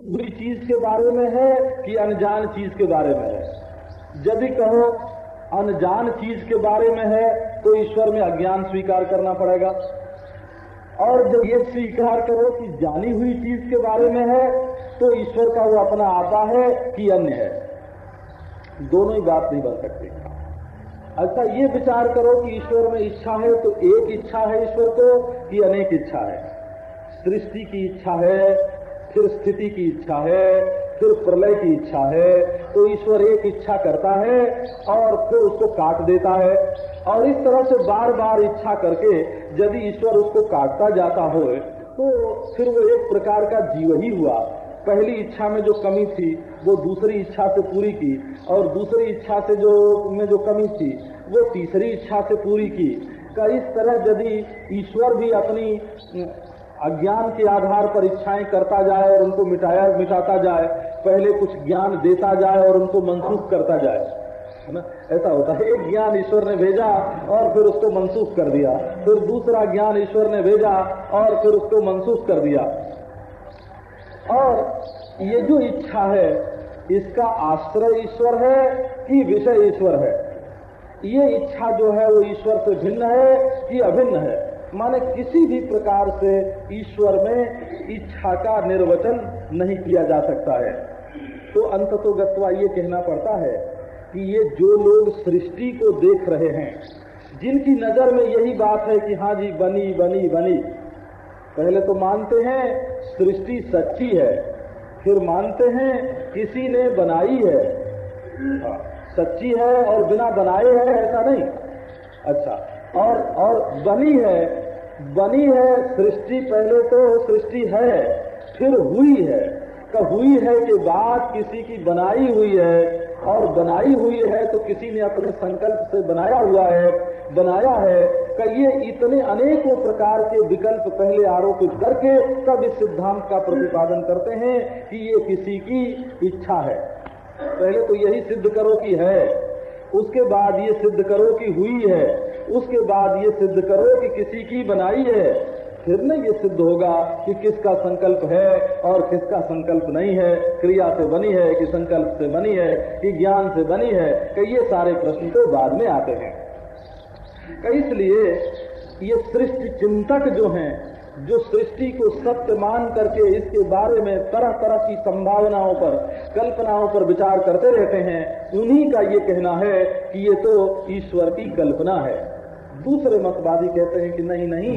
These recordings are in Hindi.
बुरी चीज़ के बारे में है कि अनजान चीज़ के बारे में है? यदि कहो, अनजान चीज़ के बारे में है तो ईश्वर में अज्ञान स्वीकार करना पड़ेगा। और जब ये स्वीकार करो कि जानी हुई चीज़ के बारे में है तो ईश्वर का वो अपना आता है कि अन्य है। दोनों ही बात नहीं बन सकती। अच्छा ये विचार करो कि ईश्वर में इच्छा है तो एक इच्छा है ईश्वर को कि अनेक इच्छा है। सृष्टि की इच्छा है फिर स्थिति की इच्छा है, फिर प्रलय की इच्छा है तो ईश्वर एक इच्छा करता है और फिर उसको काट देता है। और इस तरह से बार बार इच्छा करके यदि ईश्वर उसको काटता जाता हो तो फिर वो एक प्रकार का जीव ही हुआ। पहली इच्छा में जो कमी थी, वो दूसरी इच्छा से पूरी की और दूसरी इच्छा से जो में जो कमी थी, वो तीसरी इच्छा से पूरी की। का इस तरह यदि ईश्वर भी अपनी अज्ञान के आधार पर इच्छाएँ करता जाए और उनको मिटाया, मिटाता जाए, पहले कुछ ज्ञान देता जाए और उनको मनसूख करता जाए। है ना? ऐसा होता है। एक ज्ञान ईश्वर ने भेजा और फिर उसको मनसूख कर दिया। फिर दूसरा ज्ञान ईश्वर ने भेजा और फिर उसको मनसूख कर दिया। और ये जो इच्छा है, इसका आश्रय ईश्वर है कि विषय ईश्वर है? ये इच्छा जो है, वो ईश्वर से भिन्न है कि अभिन्न है? माने किसी भी प्रकार से ईश्वर में इच्छा का निर्वचन नहीं किया जा सकता है। तो अंत तो ये कहना पड़ता है कि ये जो लोग सृष्टि को देख रहे हैं जिनकी नज़र में यही बात है कि हाँ जी बनी बनी बनी। पहले तो मानते हैं सृष्टि सच्ची है फिर मानते हैं किसी ने बनाई है। हाँ, सच्ची है और बिना बनाए है ऐसा नहीं। अच्छा। और और बनी है बनी है, सृष्टि पहले तो सृष्टि है, फिर हुई है। का हुई है कि बात किसी की बनाई हुई है, और बनाई हुई है तो किसी ने अपने संकल्प से बनाया हुआ है, बनाया है। ये इतने अनेकों प्रकार के विकल्प पहले आरोपित करके तब इस सिद्धांत का प्रतिपादन करते हैं कि ये किसी की इच्छा है। पहले तो यही सिद्ध करो कि है, उसके बाद ये सिद्ध करो कि हुई है। उसके बाद ये सिद्ध करो कि किसी की बनाई है, फिर न ये सिद्ध होगा कि किसका संकल्प है और किसका संकल्प नहीं है। क्रिया से बनी है कि संकल्प से बनी है कि ज्ञान से बनी है कि ये सारे प्रश्न तो बाद में आते हैं। इसलिए ये सृष्टि चिंतक जो हैं, जो सृष्टि को सत्य मान करके इसके बारे में तरह तरह की संभावनाओं पर, कल्पनाओं पर विचार करते रहते हैं, उन्हीं का ये कहना है कि ये तो ईश्वर की कल्पना है। दूसरे मतवादी कहते हैं कि नहीं नहीं,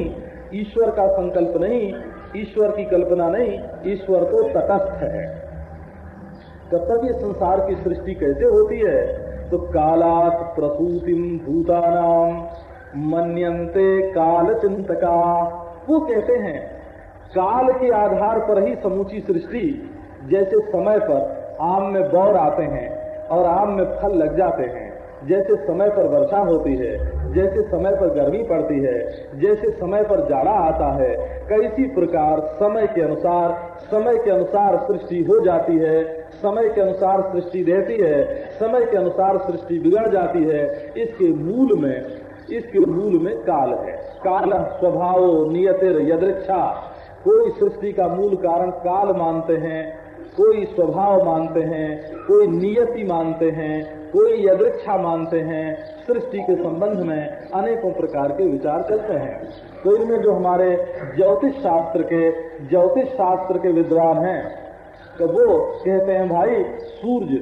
ईश्वर का संकल्प नहीं, ईश्वर की कल्पना नहीं, ईश्वर तो तटस्थ है। तक ये संसार की सृष्टि कैसे होती है तो कालात प्रसूतिम भूतानाम मनते काल चिंतका वो कहते हैं, काल के आधार पर ही समूची सृष्टि, जैसे समय पर आम में बौर आते हैं और आम में फल लग जाते हैं, जैसे समय पर वर्षा होती है जैसे समय पर गर्मी पड़ती है, जैसे समय पर जाड़ा आता है, कैसी प्रकार समय के अनुसार, समय के अनुसार सृष्टि हो जाती है, समय के अनुसार सृष्टि रहती है, समय के अनुसार सृष्टि बिगड़ जाती है, इसके मूल में, इसके मूल में काल है। काल स्वभाव, नियतिर यदृक्षा कोई सृष्टि का मूल कारण काल मानते हैं, कोई स्वभाव मानते हैं, कोई नियति मानते हैं कोई यदृक्षा मानते हैं, सृष्टि के संबंध में अनेकों प्रकार के विचार करते हैं। तो इनमें जो हमारे ज्योतिष शास्त्र के, ज्योतिष शास्त्र के विद्वान हैं तो वो कहते हैं, भाई, सूर्य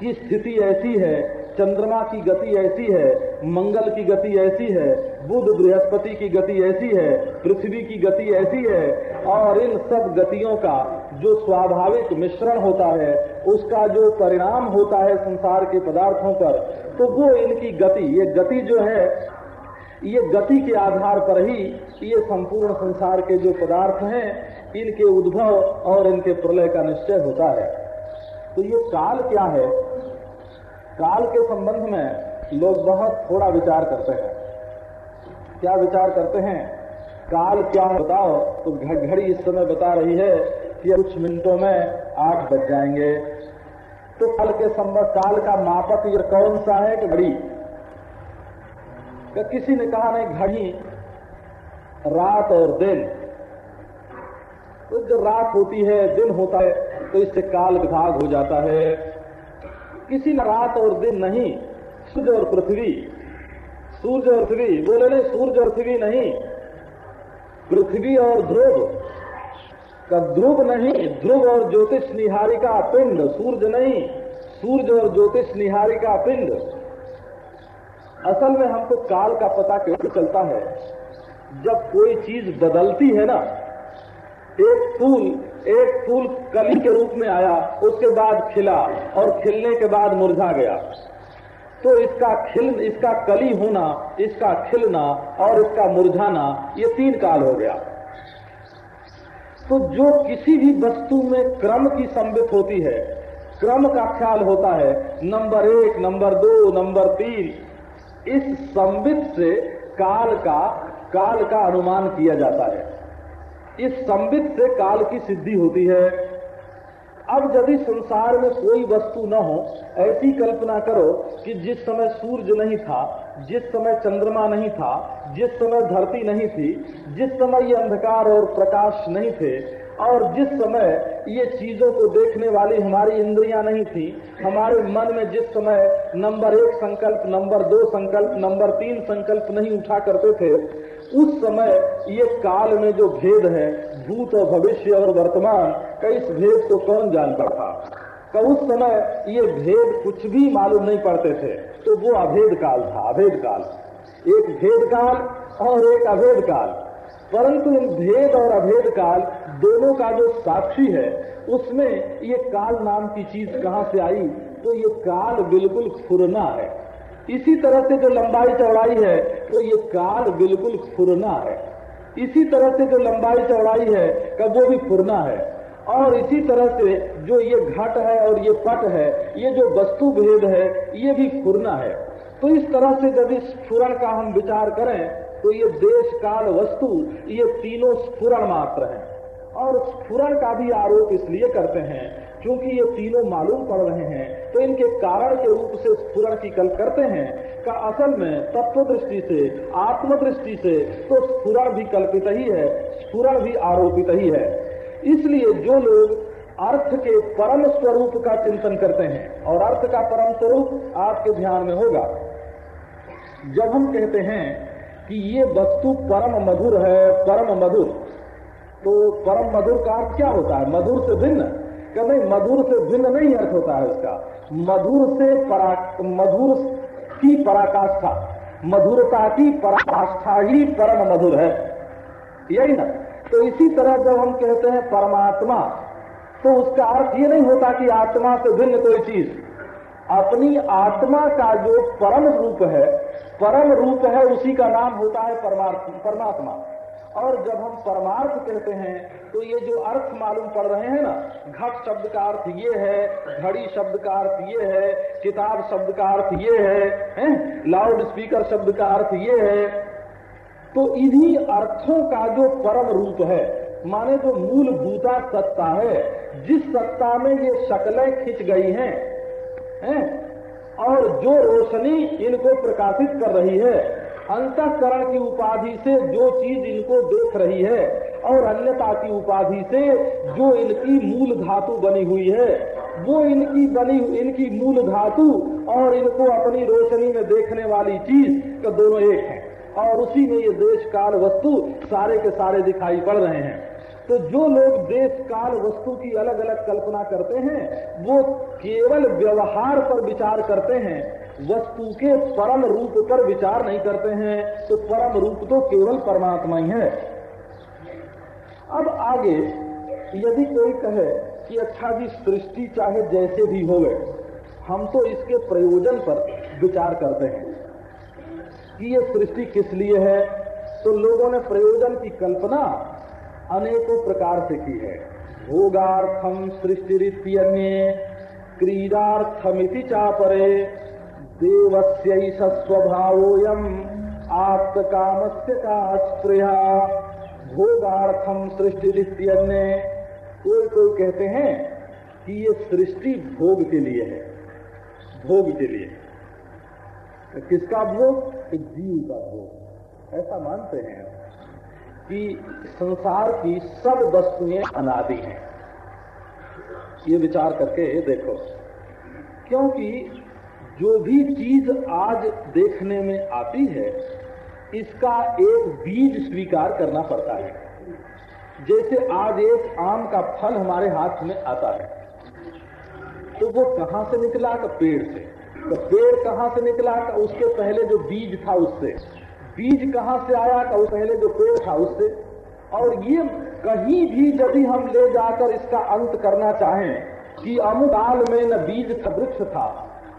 की स्थिति ऐसी है चंद्रमा की गति ऐसी है, मंगल की गति ऐसी है, बुध बृहस्पति की गति ऐसी है, पृथ्वी की गति ऐसी है, और इन सब गतियों का जो स्वाभाविक मिश्रण होता है, उसका जो परिणाम होता है संसार के पदार्थों पर तो वो इनकी गति, ये गति जो है, ये गति के आधार पर ही ये संपूर्ण संसार के जो पदार्थ हैं, इनके उद्भव और इनके प्रलय का निश्चय होता है। तो ये काल क्या है? काल के संबंध में लोग बहुत थोड़ा विचार करते हैं। क्या विचार करते हैं? काल क्या बताओ। तो घड़ी इस समय बता रही है कि कुछ मिनटों में आठ बज जाएँगे। तो काल के संबंध, काल का मापक ये कौन सा है कि घड़ी? कि किसी ने कहा नहीं, घड़ी रात और दिन? तो जब रात होती है, दिन होता है तो इससे काल विभाग हो जाता है। किसी रात और दिन नहीं। सूर्य और पृथ्वी। सूर्य और पृथ्वी। बोले नहीं, सूर्य और पृथ्वी नहीं। पृथ्वी और ध्रुव। का ध्रुव नहीं, ध्रुव और ज्योतिष निहारिका पिंड। सूर्य नहीं, सूर्य और ज्योतिष निहारिका पिंड। असल में हमको काल का पता क्यों चलता है? जब कोई चीज़ बदलती है ना एक फूल एक फूल कली के रूप में आया, उसके बाद खिला और खिलने के बाद मुरझा गया। तो इसका खिल, इसका कली होना, इसका खिलना और इसका मुरझाना, ये तीन काल हो गया। तो जो किसी भी वस्तु में क्रम की संबित होती है, क्रम का ख्याल होता है, नंबर एक, नंबर दो, नंबर तीन, इस संबित से काल का काल का अनुमान किया जाता है। इस संबित से काल की सिद्धि होती है। अब यदि संसार में कोई वस्तु न हो, ऐसी कल्पना करो कि जिस समय सूर्य नहीं था, जिस समय चंद्रमा नहीं था, जिस समय धरती नहीं थी, जिस समय ये अंधकार और प्रकाश नहीं थे, और जिस समय ये चीज़ों को देखने वाली हमारी इंद्रियाँ नहीं थी, हमारे मन में जिस समय नंबर एक संकल्प, नंबर दो संकल्प, नंबर तीन संकल्प नहीं उठा करते थे उस समय ये काल में जो भेद है, भूत और भविष्य और वर्तमान का इस भेद को कौन जानता था? का उस समय ये भेद कुछ भी मालूम नहीं पड़ते थे। तो वो अभेद काल था, अभेद काल। एक भेद काल और एक अभेद काल। परंतु इन भेद और अभेद काल दोनों का जो साक्षी है, उसमें ये काल नाम की चीज़ कहाँ से आई? तो ये काल बिल्कुल फुरना है। इसी तरह से जो लंबाई चौड़ाई है तो ये काल बिल्कुल फुरना है। इसी तरह से जो लंबाई चौड़ाई है का वो भी फुरना है। और इसी तरह से जो ये घट है और ये पट है, ये जो वस्तु भेद है, ये भी फुरना है। तो इस तरह से यदि स्फुरण का हम विचार करें तो ये देश, काल, वस्तु, ये तीनों स्फुरण मात्र हैं। और स्फुरण का भी आरोप इसलिए करते हैं, क्योंकि ये तीनों मालूम पड़ रहे हैं तो इनके कारण के रूप से स्फुरण की कल्प करते हैं, का असल में तत्व दृष्टि से आत्म दृष्टि से तो स्फुरण भी कल्पित ही है, स्फुरण भी आरोपित ही है। इसलिए जो लोग अर्थ के परम स्वरूप का चिंतन करते हैं, और अर्थ का परम स्वरूप आपके ध्यान में होगा। जब हम कहते हैं कि ये वस्तु परम मधुर है, परम मधुर तो परम मधुर का क्या होता है? मधुर से भिन्न। क्या नहीं मधुर से भिन्न नहीं अर्थ होता है उसका। मधुर से परा, मधुर की पराकाष्ठा, मधुरता की पराकाष्ठा ही परम मधुर है। यही ना? तो इसी तरह जब हम कहते हैं परमात्मा तो उसका अर्थ ये नहीं होता कि आत्मा से भिन्न कोई चीज़। अपनी आत्मा का जो परम रूप है, परम रूप है उसी का नाम होता है परमात्मा परमात्मा। और जब हम परमार्थ कहते हैं तो ये जो अर्थ मालूम पड़ रहे हैं ना, घट शब्द का अर्थ ये है, घड़ी शब्द का अर्थ ये है, किताब शब्द का अर्थ ये है? लाउड स्पीकर शब्द का अर्थ ये है तो इन्हीं अर्थों का जो परम रूप है, माने जो मूलभूता सत्ता है, जिस सत्ता में ये शक्लें खिंच गई हैं हैं और जो रोशनी इनको प्रकाशित कर रही है अंतकरण की उपाधि से जो चीज़ इनको देख रही है और अन्यता की उपाधि से जो इनकी मूल धातु बनी हुई है, वो इनकी बनी इनकी मूल धातु और इनको अपनी रोशनी में देखने वाली चीज़ का दोनों एक है। और उसी में ये देश काल वस्तु सारे के सारे दिखाई पड़ रहे हैं। तो जो लोग देश काल वस्तु की अलग अलग कल्पना करते हैं, वो केवल व्यवहार पर विचार करते हैं वस्तु के परम रूप पर विचार नहीं करते हैं तो परम रूप तो केवल परमात्मा ही है। अब आगे, यदि कोई कहे कि अच्छा जी, सृष्टि चाहे जैसे भी हो हम तो इसके प्रयोजन पर विचार करते हैं कि ये सृष्टि किस लिए है। तो लोगों ने प्रयोजन की कल्पना अनेकों प्रकार से की है। भोगार्थम सृष्टि रीत्यन्य क्रीडार्थमिति चापरे देवस्य स्वभावोयम आत्मकामस्य का स्त्रिया भोगार्थम सृष्टि रीत्यन्य कोई कोई कहते हैं कि ये सृष्टि भोग के लिए है। भोग के लिए। तो किसका भोग? जीव का भोग। ऐसा मानते हैं कि संसार की सब वस्तुएँ अनादि हैं। ये विचार करके देखो, क्योंकि जो भी चीज़ आज देखने में आती है, इसका एक बीज स्वीकार करना पड़ता है। जैसे आज एक आम का फल हमारे हाथ में आता है तो वो कहाँ से निकला? का पेड़ से। तो पेड़ कहाँ से निकला? का उसके पहले जो बीज था उससे। बीज कहाँ से आया? का उस पहले जो पेड़ था उससे। और ये कहीं भी यदि हम ले जाकर इसका अंत करना चाहें, कि अमुदाल में न बीज था, वृक्ष था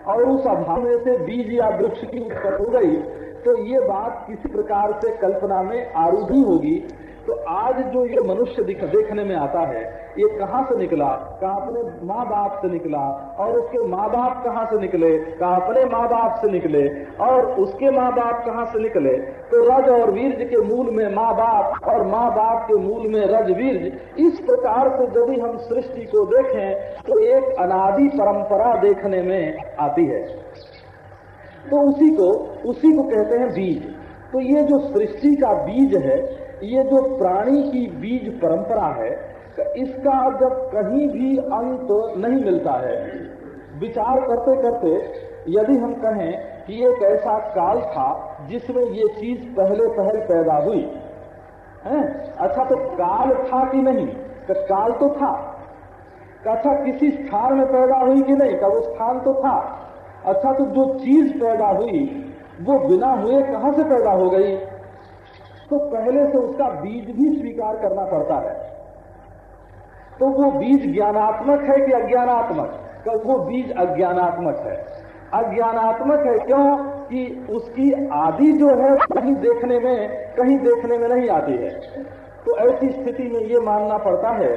और उस अभाव में से बीज या वृक्ष की उत्पत्ति हो गई तो ये बात किसी प्रकार से कल्पना में आरूढ़ी होगी। तो आज जो ये मनुष्य दिख, देखने में आता है ये कहाँ से निकला? कहा अपने माँ बाप से निकला? और उसके माँ बाप कहाँ से निकले? कहा अपने माँ बाप से निकले? और उसके माँ बाप कहाँ से निकले? तो रज और वीर्ज के मूल में माँ बाप और माँ बाप के मूल में रज वीर्ज। इस प्रकार से यदि हम सृष्टि को देखें तो एक अनादि परंपरा देखने में आती है। तो उसी को उसी को कहते हैं बीज। तो ये जो सृष्टि का बीज है ये जो प्राणी की बीज परंपरा है इसका जब कहीं भी अंत नहीं मिलता है। विचार करते करते यदि हम कहें कि एक ऐसा काल था जिसमें ये चीज़ पहले पहल पैदा हुई, है? अच्छा तो काल था कि नहीं? तो काल तो था। अच्छा किसी स्थान में पैदा हुई कि नहीं? का वो स्थान तो था। अच्छा तो जो चीज़ पैदा हुई, वो बिना हुए कहाँ से पैदा हो गई? तो पहले से उसका बीज भी स्वीकार करना पड़ता है। तो वो बीज ज्ञानात्मक है कि अज्ञानात्मक? वो बीज अज्ञानात्मक है। अज्ञानात्मक है क्यों? कि उसकी आदि जो है, कहीं देखने में, कहीं देखने में नहीं आती है। तो ऐसी स्थिति में ये मानना पड़ता है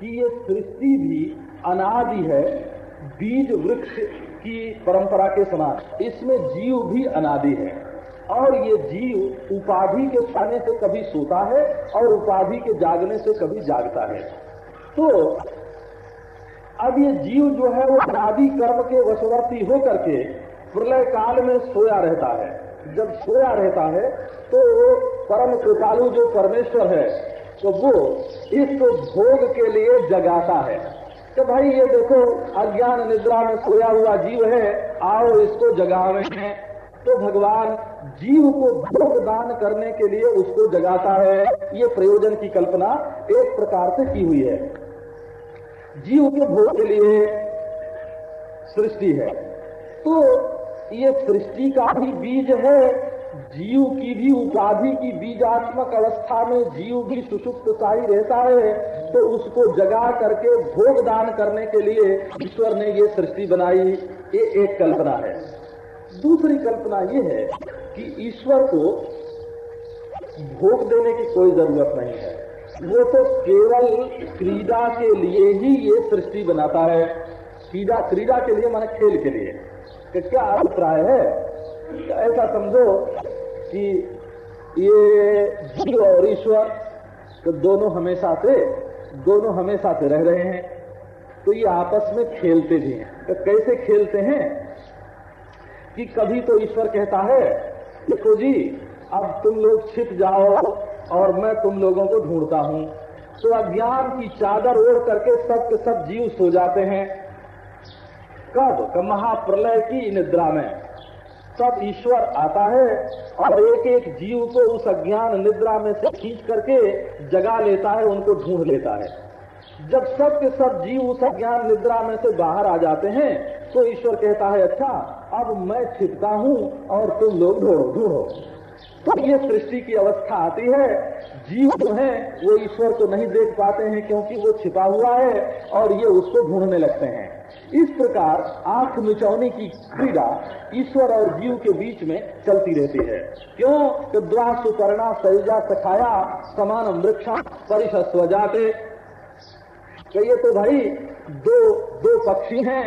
कि ये सृष्टि भी अनादि है, बीज वृक्ष की परंपरा के समान। इसमें जीव भी अनादि है। और ये जीव उपाधि के खाने से कभी सोता है और उपाधि के जागने से कभी जागता है। तो अब ये जीव जो है, वो आदि कर्म के वशवर्ती हो करके प्रलय काल में सोया रहता है। जब सोया रहता है तो परम कृपालु जो परमेश्वर है तो वो इस भोग के लिए जगाता है। तो भाई, ये देखो, अज्ञान निद्रा में सोया हुआ जीव है, आओ इसको जगावे हैं। तो भगवान जीव को भोग दान करने के लिए उसको जगाता है। ये प्रयोजन की कल्पना एक प्रकार से की हुई है। जीव के भोग के लिए सृष्टि है। तो ये सृष्टि का भी बीज है। जीव की भी उपाधि की बीजात्मक अवस्था में जीव भी सुषुप्त शाही रहता है। तो उसको जगा करके भोग दान करने के लिए ईश्वर ने ये सृष्टि बनाई। ये एक कल्पना है। दूसरी कल्पना ये है कि ईश्वर को भोग देने की कोई ज़रूरत नहीं है। वो तो केवल क्रीड़ा के लिए ही ये सृष्टि बनाता है। क्रीड़ा क्रीड़ा के लिए माने खेल के लिए। कि क्या अभिप्राय है? ऐसा समझो कि ये जीव और ईश्वर तो दोनों हमेशा से, दोनों हमेशा से रह रहे हैं। तो ये आपस में खेलते भी हैं। तो कैसे खेलते हैं? कि कभी तो ईश्वर कहता है, देखो जी, अब तुम लोग छिप जाओ और मैं तुम लोगों को ढूंढता हूँ। तो अज्ञान की चादर ओढ़ करके सब के सब जीव सो जाते हैं। कब? महाप्रलय की निद्रा में। तब ईश्वर आता है और एक एक जीव को उस अज्ञान निद्रा में से खींच करके जगा लेता है, उनको ढूंढ लेता है। जब सब के सब जीव उस अज्ञान निद्रा में से बाहर आ जाते हैं तो ईश्वर कहता है अच्छा अब मैं छिपता हूँ और तुम लोग ढूंढो ढूंढो। तो ये सृष्टि की अवस्था आती है। जीव जो है, वो ईश्वर को नहीं देख पाते हैं क्योंकि वो छिपा हुआ है और ये उसको ढूँढने लगते हैं। इस प्रकार आँख मिचौनी की क्रीड़ा ईश्वर और जीव के बीच में चलती रहती है। क्यों? द्वा सुपर्णा सैजा सखाया समान वृक्षा परिशस्व जाते। तो ये तो भाई दो दो पक्षी हैं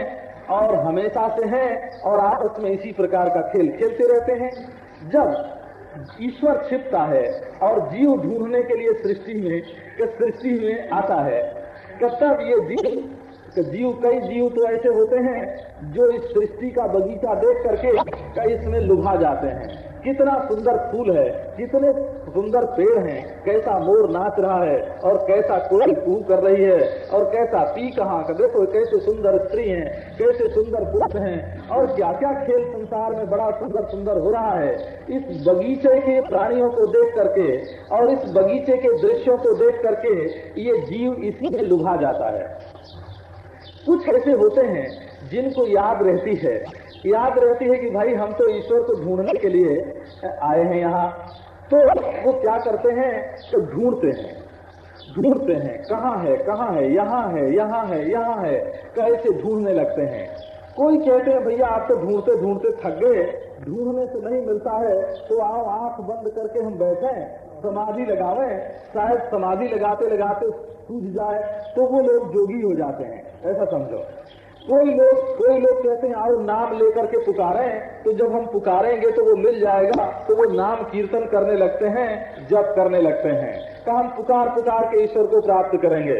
और हमेशा से हैं और आपस में इसी प्रकार का खेल खेलते रहते हैं। जब ईश्वर छिपता है और जीव ढूँढने के लिए सृष्टि में सृष्टि में आता है तब ये जीव जीव, कई जीव तो ऐसे होते हैं जो इस सृष्टि का बगीचा देख करके इसमें लुभा जाते हैं। कितना सुंदर फूल है, कितने सुंदर पेड़ हैं, कैसा मोर नाच रहा है, और कैसा कोई कू कर रही है, और कैसा पी कहाँ का। देखो, कैसे सुंदर स्त्री हैं, कैसे सुंदर पुरुष हैं, और क्या क्या खेल संसार में बड़ा सुंदर सुंदर हो रहा है। इस बगीचे के प्राणियों को देख करके, और इस बगीचे के दृश्यों को देख करके ये जीव इसी में लुभा जाता है। कुछ ऐसे होते हैं जिनको याद रहती है। याद रहती है कि भाई हम तो ईश्वर को ढूँढने के लिए आए हैं यहाँ। तो वो क्या करते हैं? तो ढूंढते हैं। ढूंढते हैं, कहाँ है कहाँ है, यहाँ है यहाँ है यहाँ है, कैसे ढूँढने लगते हैं। कोई कहते हैं, भैया, आप तो ढूंढते ढूंढते थक गए। ढूँढने से नहीं मिलता है तो आओ, आँख बंद करके हम बैठे। समाधि लगावे, शायद समाधि लगाते लगाते सूझ जाए तो वो लोग जोगी हो जाते हैं। ऐसा समझो। कोई लोग कोई लोग कहते हैं और नाम लेकर के पुकारे तो जब हम पुकारेंगे तो वो मिल जाएगा तो वो नाम कीर्तन करने लगते हैं जब करने लगते हैं। तो हम पुकार पुकार के ईश्वर को प्राप्त करेंगे।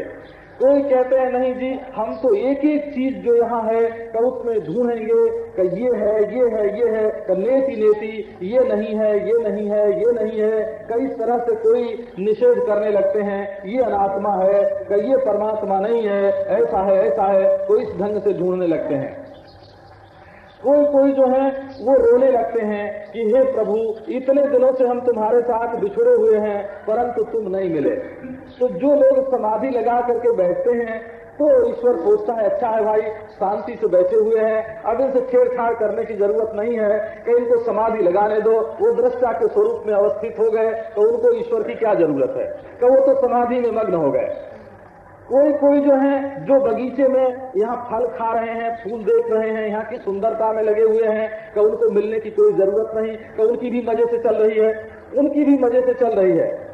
कोई कहते हैं, नहीं जी, हम तो एक एक चीज़ जो यहाँ है का उसमें ढूंढेंगे कि ये है ये है ये है, का लेती लेती, ये नहीं है, ये नहीं है, ये नहीं है। कई तरह से कोई निषेध करने लगते हैं, ये अनात्मा है, कि ये परमात्मा नहीं है, ऐसा है ऐसा है। तो इस ढंग से ढूँढने लगते हैं। कोई कोई जो है, वो रोने लगते हैं कि हे प्रभु, इतने दिनों से हम तुम्हारे साथ बिछड़े हुए हैं, परंतु तुम नहीं मिले। तो जो लोग समाधि लगा करके बैठते हैं तो ईश्वर सोचता है अच्छा है भाई, शांति से बैठे हुए हैं, अब इनसे छेड़छाड़ करने की ज़रूरत नहीं है, कि इनको समाधि लगाने दो। वो दृष्टा के स्वरूप में अवस्थित हो गए तो उनको ईश्वर की क्या ज़रूरत है? कि वो तो समाधि में मग्न हो गए। कोई कोई जो है, जो बगीचे में यहाँ फल खा रहे हैं, फूल देख रहे हैं, यहाँ की सुंदरता में लगे हुए हैं, कि उनको मिलने की कोई ज़रूरत नहीं, कि उनकी भी मज़े से चल रही है, उनकी भी मज़े से चल रही है।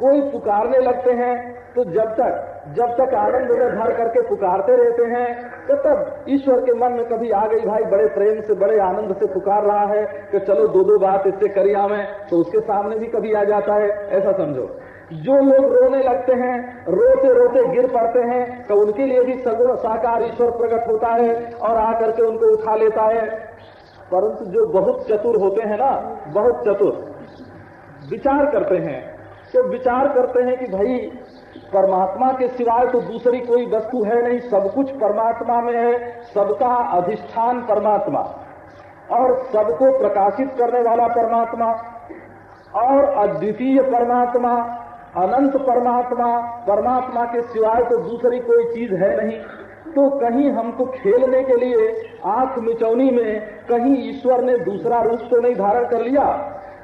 कोई पुकारने लगते हैं तो जब तक जब तक आनंद में भर करके पुकारते रहते हैं तो तब ईश्वर के मन में कभी आ गई, भाई, बड़े प्रेम से, बड़े आनंद से पुकार रहा है कि चलो दो दो बात इससे करी आवे तो उसके सामने भी कभी आ जाता है। ऐसा समझो। जो लोग रोने लगते हैं रोते रोते गिर पड़ते हैं तो उनके लिए भी सगुण साकार ईश्वर प्रकट होता है और आकर के उनको उठा लेता है। परंतु जो बहुत चतुर होते हैं ना, बहुत चतुर, विचार करते हैं तो विचार करते हैं कि भाई, परमात्मा के सिवाय तो दूसरी कोई वस्तु है नहीं, सब कुछ परमात्मा में है, सबका अधिष्ठान परमात्मा और सबको प्रकाशित करने वाला परमात्मा और अद्वितीय परमात्मा, अनंत परमात्मा परमात्मा के सिवाय तो दूसरी कोई चीज़ है नहीं। तो कहीं हमको खेलने के लिए आँख मिचौनी में कहीं ईश्वर ने दूसरा रूप तो नहीं धारण कर लिया?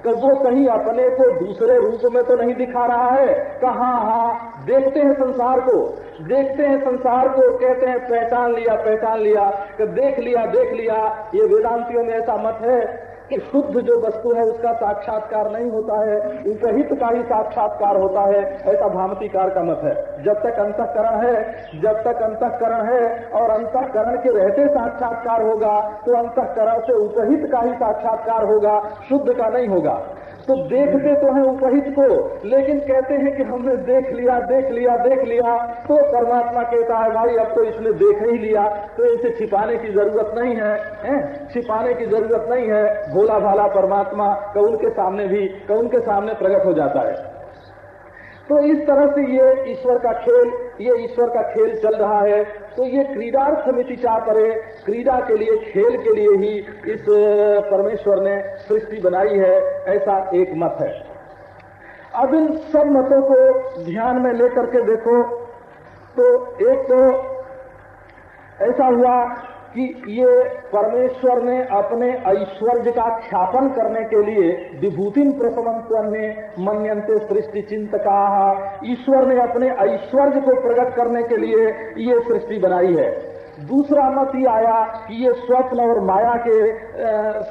कि वो कहीं अपने को दूसरे रूप में तो नहीं दिखा रहा है। कहा हाँ देखते हैं संसार को। देखते हैं संसार को, कहते हैं, पहचान लिया पहचान लिया, कि देख लिया देख लिया, ये वेदांतियों में ऐसा मत है। कि शुद्ध जो वस्तु है उसका साक्षात्कार नहीं होता है उपहित का ही साक्षात्कार होता है ऐसा भामतीकार का मत है। जब तक अंतकरण है जब तक अंतकरण है और अंतकरण के रहते साक्षात्कार होगा तो अंतकरण से उपहित का ही साक्षात्कार होगा शुद्ध का नहीं होगा। तो देखते तो हैं उपहित को लेकिन कहते हैं कि हमने देख लिया देख लिया देख लिया तो परमात्मा कहता है भाई अब तो इसने देख ही लिया। तो इसे छिपाने की ज़रूरत नहीं है, है? छिपाने की ज़रूरत नहीं है भोला भाला परमात्मा का उनके सामने भी, का उनके सामने प्रकट हो जाता है। तो इस तरह से ये ईश्वर का खेल, ये ईश्वर का खेल चल रहा है। तो ये क्रीडार्थ समिति चाह करे क्रीड़ा के लिए, खेल के लिए ही इस परमेश्वर ने सृष्टि बनाई है, ऐसा एक मत है। अब इन सब मतों को ध्यान में लेकर के देखो। तो एक तो ऐसा हुआ कि ये परमेश्वर ने अपने ऐश्वर्य का ख्यापन करने के लिए विभूति प्रसवंतन में मनयंते सृष्टि चिंत ईश्वर ने अपने ऐश्वर्य को प्रकट करने के लिए ये सृष्टि बनाई है। दूसरा मत ये आया कि ये स्वप्न और माया के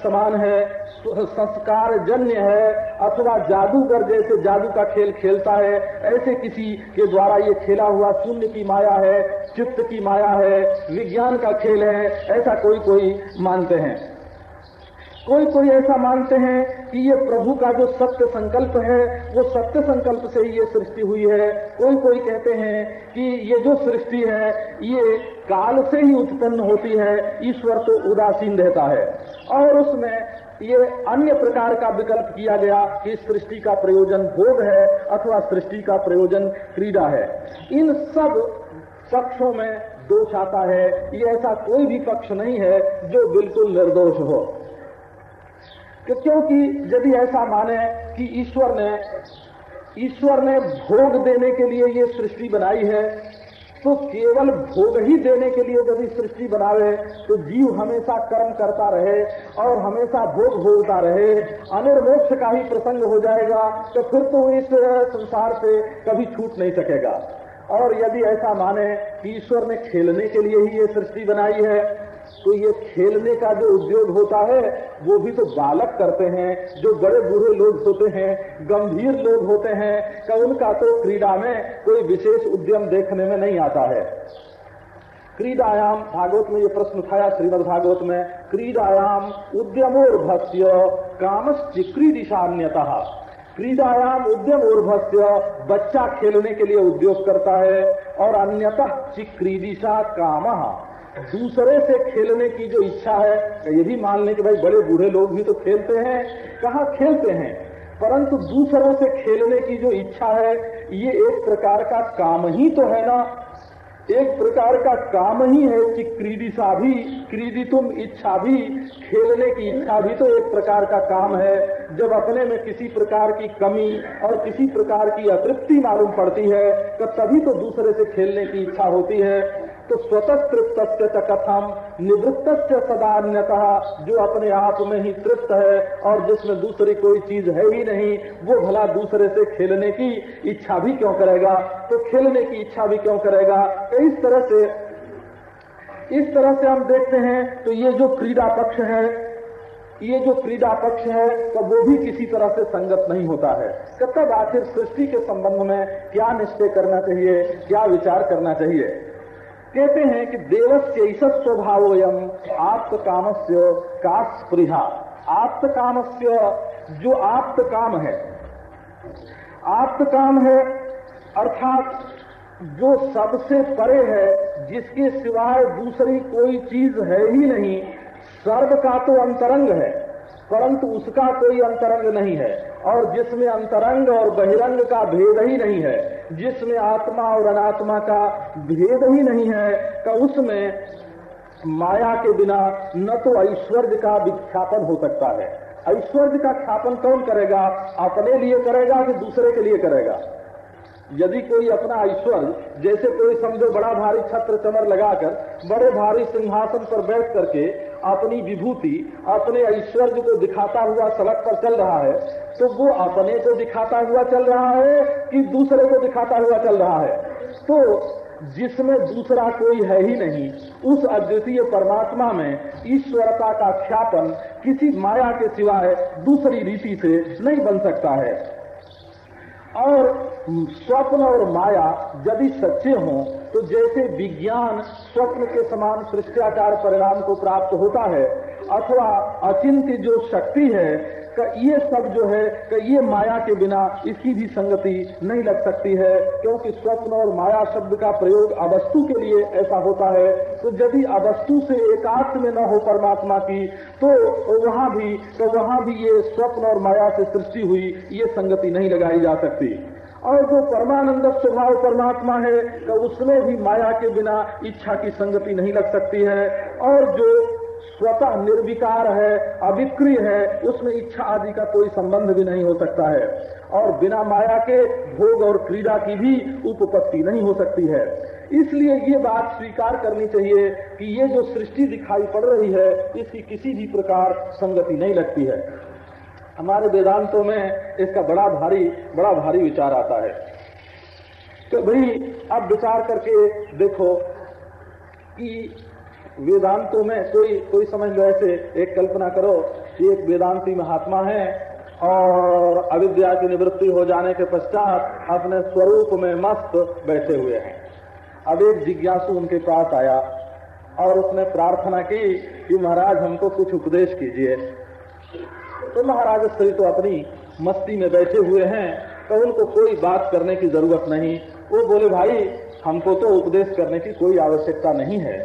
समान है संस्कार जन्य है, अथवा जादूगर जैसे जादू का खेल खेलता है, ऐसे किसी के द्वारा ये खेला हुआ शून्य की माया है, चित्त की माया है, विज्ञान का खेल है, ऐसा कोई कोई मानते हैं। कोई कोई ऐसा मानते हैं कि ये प्रभु का जो सत्य संकल्प है, वो सत्य संकल्प से ही ये सृष्टि हुई है। कोई कोई कहते हैं कि ये जो सृष्टि है, ये काल से ही उत्पन्न होती है, ईश्वर तो उदासीन रहता है। और उसमें ये अन्य प्रकार का विकल्प किया गया कि सृष्टि का प्रयोजन भोग है अथवा सृष्टि का प्रयोजन क्रीड़ा है। इन सब पक्षों में दोष आता है ये ऐसा कोई भी पक्ष नहीं है जो बिल्कुल निर्दोष हो। क्योंकि यदि ऐसा माने कि ईश्वर ने ईश्वर ने भोग देने के लिए ये सृष्टि बनाई है तो केवल भोग ही देने के लिए यदि सृष्टि बनावे तो जीव हमेशा कर्म करता रहे और हमेशा भोग भोगता रहे। अनिर्मोक्ष का ही प्रसंग हो जाएगा तो फिर तो इस संसार से कभी छूट नहीं सकेगा। और यदि ऐसा माने कि ईश्वर ने खेलने के लिए ही ये सृष्टि बनाई है तो ये खेलने का जो उद्योग होता है, वो भी तो बालक करते हैं, जो बड़े बूढ़े लोग होते हैं, गंभीर लोग होते हैं का उनका तो क्रीड़ा में कोई विशेष उद्यम देखने में नहीं आता है। क्रीडायाम, भागवत में ये प्रश्न उठाया श्रीमद भागवत में, क्रीडायाम उद्यमोर भस्य कामश्चिक्री दिशान्यतः क्रीडायाम उद्यम ऊर्भस्य बच्चा खेलने के लिए उद्योग करता है, और अन्यतः चिक्रीदिशा काम। दूसरे से खेलने की जो इच्छा है ये भी मान लें कि भाई बड़े बूढ़े लोग भी तो खेलते हैं। कहा खेलते हैं? परंतु दूसरों से खेलने की जो इच्छा है, ये एक प्रकार का काम ही तो है ना। एक प्रकार का काम ही है कि क्रीडिशा भी, क्रीडी तुम इच्छा भी, खेलने की इच्छा भी तो एक प्रकार का काम है। जब अपने में किसी प्रकार की कमी और किसी प्रकार की अतृप्ति मालूम पड़ती है तो तभी तो दूसरे से खेलने की इच्छा होती है। तो स्वतः तृप्त कथम निवृत्त सदान्यतः, जो अपने आप में ही तृप्त है और जिसमें दूसरी कोई चीज़ है ही नहीं, वो भला दूसरे से खेलने की इच्छा भी क्यों करेगा? तो खेलने की इच्छा भी क्यों करेगा? तो इस तरह से, इस तरह से हम देखते हैं तो ये जो क्रीड़ा पक्ष है, ये जो क्रीड़ा पक्ष है तो वो भी किसी तरह से संगत नहीं होता है। तब आखिर सृष्टि के संबंध में क्या निश्चय करना चाहिए, क्या विचार करना चाहिए? कहते हैं कि देवस्य ईश स्वभावयम आप्त कामस्य का आप्त कामस्य जो आप्त काम है आप्त काम है अर्थात जो सबसे परे है, जिसके सिवाय दूसरी कोई चीज़ है ही नहीं, सर्व का तो अंतरंग है। परंतु उसका कोई अंतरंग नहीं है, और जिसमें अंतरंग और बहिरंग का भेद ही नहीं है, जिसमें आत्मा और अनात्मा का भेद ही नहीं है, का उसमें माया के बिना न तो ऐश्वर्य का विख्यापन हो सकता है। ऐश्वर्य का ख्यापन कौन करेगा? अपने लिए करेगा कि दूसरे के लिए करेगा? यदि कोई अपना ऐश्वर्य जैसे कोई समझो बड़ा भारी छत्र चमर लगाकर, बड़े भारी सिंहासन पर बैठ करके अपनी विभूति, अपने ऐश्वर्य को दिखाता हुआ सड़क पर चल रहा है तो वो अपने को दिखाता हुआ चल रहा है कि दूसरे को दिखाता हुआ चल रहा है? तो जिसमें दूसरा कोई है ही नहीं, उस अद्वितीय परमात्मा में ईश्वरता का ख्यापन किसी माया के सिवाय दूसरी रीति से नहीं बन सकता है। और स्वप्न और माया यदि सच्चे हों तो जैसे विज्ञान स्वप्न के समान सृष्टाचार परिणाम को प्राप्त होता है अथवा अचिंत्य जो शक्ति है, का ये सब जो है, कि ये माया के बिना इसकी भी संगति नहीं लग सकती है, क्योंकि स्वप्न और माया शब्द का प्रयोग अवस्तु के लिए ऐसा होता है। तो यदि अवस्तु से एकात्म में न हो परमात्मा की तो वहाँ भी तो वहाँ भी ये स्वप्न और माया से सृष्टि हुई, ये संगति नहीं लगाई जा सकती। और जो परमानंद स्वभाव परमात्मा है तो उसमें भी माया के बिना इच्छा की संगति नहीं लग सकती है। और जो स्वतः निर्विकार है अविक्रिय है, उसमें इच्छा आदि का कोई संबंध भी नहीं हो सकता है। और बिना माया के भोग और क्रीड़ा की भी उपपत्ति नहीं हो सकती है। इसलिए ये बात स्वीकार करनी चाहिए कि ये जो सृष्टि दिखाई पड़ रही है, इसकी किसी भी प्रकार संगति नहीं लगती है। हमारे वेदांतों में इसका बड़ा भारी बड़ा भारी विचार आता है। तो भाई, अब विचार करके देखो कि वेदांतों में कोई कोई समझ लो ऐसे एक कल्पना करो कि एक वेदांती महात्मा है और अविद्या की निवृत्ति हो जाने के पश्चात अपने स्वरूप में मस्त बैठे हुए हैं। अब एक जिज्ञासु उनके पास आया और उसने प्रार्थना की कि महाराज, हमको कुछ उपदेश कीजिए। तो महाराज श्री तो अपनी मस्ती में बैठे हुए हैं तो उनको कोई बात करने की ज़रूरत नहीं। वो बोले, भाई, हमको तो उपदेश करने की कोई आवश्यकता नहीं है।